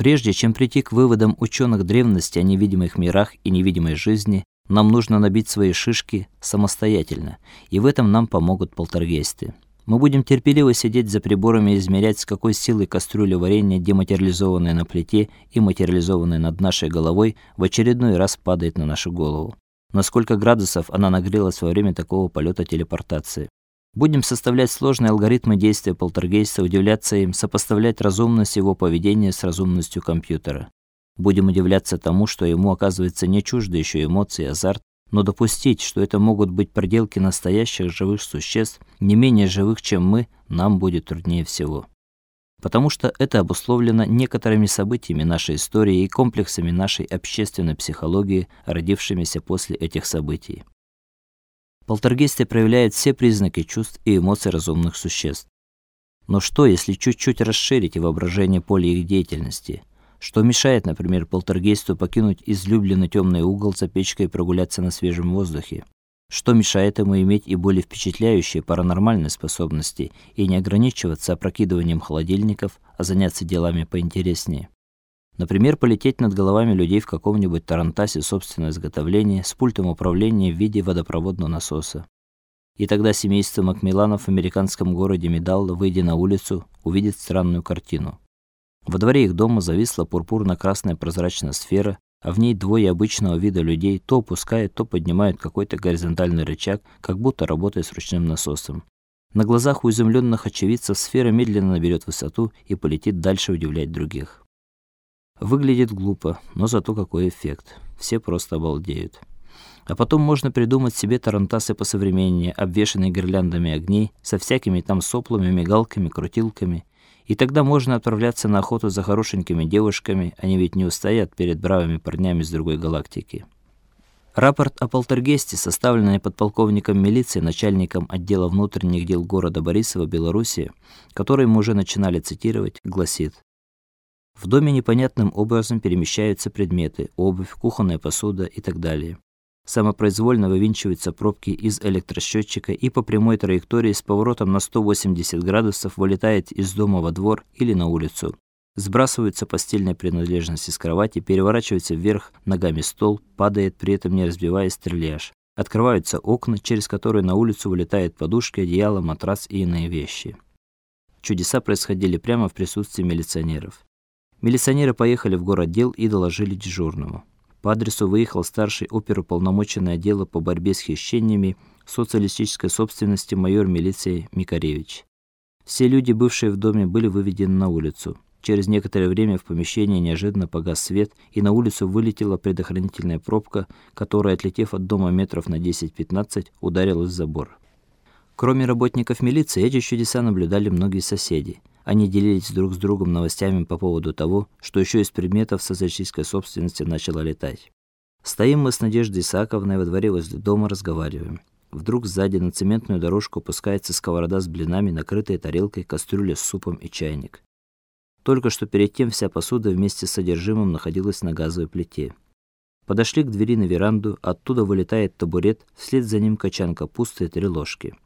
Прежде чем прийти к выводам ученых древности о невидимых мирах и невидимой жизни, нам нужно набить свои шишки самостоятельно, и в этом нам помогут полтергейсты. Мы будем терпеливо сидеть за приборами и измерять, с какой силой кастрюля варенья, дематериализованная на плите и материализованная над нашей головой, в очередной раз падает на нашу голову. На сколько градусов она нагрелась во время такого полета телепортации. Будем составлять сложные алгоритмы действия полтергейста, удивляться им, сопоставлять разумность его поведения с разумностью компьютера. Будем удивляться тому, что ему оказывается не чужды еще эмоции, азарт, но допустить, что это могут быть проделки настоящих живых существ, не менее живых, чем мы, нам будет труднее всего. Потому что это обусловлено некоторыми событиями нашей истории и комплексами нашей общественной психологии, родившимися после этих событий. Полтергейсты проявляют все признаки чувств и эмоций разумных существ. Но что, если чуть-чуть расширить воображение поля их деятельности? Что мешает, например, полтергейсту покинуть излюбленный темный угол за печкой и прогуляться на свежем воздухе? Что мешает ему иметь и более впечатляющие паранормальные способности и не ограничиваться опрокидыванием холодильников, а заняться делами поинтереснее? Например, полететь над головами людей в каком-нибудь тарантасе собственного изготовления с пультом управления в виде водопроводного насоса. И тогда семейство Макмилланов в американском городе Медалла, выйдя на улицу, увидит странную картину. Во дворе их дома зависла пурпурно-красная прозрачная сфера, а в ней двое обычного вида людей то опускают, то поднимают какой-то горизонтальный рычаг, как будто работая с ручным насосом. На глазах у изумленных очевидцев сфера медленно наберет высоту и полетит дальше удивлять других. Выглядит глупо, но зато какой эффект. Все просто обалдеют. А потом можно придумать себе тарантасы посовременнее, обвешанные гирляндами огней, со всякими там соплами, мигалками, крутилками, и тогда можно отправляться на охоту за хорошенькими девушками, они ведь не устоят перед бравыми парнями с другой галактики. Рапорт о полтергейсте, составленный подполковником милиции, начальником отдела внутренних дел города Борисова, Белоруссии, который мы уже начинали цитировать, гласит: В доме непонятным образом перемещаются предметы: обувь, кухонная посуда и так далее самопроизвольно вывинчиваются пробки из электросчетчика и по прямой траектории с поворотом на 180 градусов вылетает из дома во двор или на улицу. Сбрасываются постельные принадлежности с кровати, переворачивается вверх ногами стол, падает, при этом не разбиваясь трильяж. Открываются окна, через которые на улицу вылетают подушки, одеяло, матрас и иные вещи. Чудеса происходили прямо в присутствии милиционеров. Милиционеры поехали в город дел и доложили дежурному. По адресу выехал старший оперуполномоченный отдела по борьбе с хищениями социалистической собственности майор милиции Микаревич. Все люди, бывшие в доме, были выведены на улицу. Через некоторое время в помещении неожиданно погас свет, и на улицу вылетела предохранительная пробка, которая, отлетев от дома метров на 10-15, ударилась в забор. Кроме работников милиции, эти чудеса наблюдали многие соседи. Они делились друг с другом новостями по поводу того, что еще из предметов социалистической собственности начало летать. Стоим мы с Надеждой Исааковной во дворе возле дома, разговариваем. Вдруг сзади на цементную дорожку опускается сковорода с блинами, накрытая тарелкой, кастрюля с супом и чайник. Только что перед тем вся посуда вместе с содержимым находилась на газовой плите. Подошли к двери на веранду, оттуда вылетает табурет, вслед за ним качан капусты и три ложки.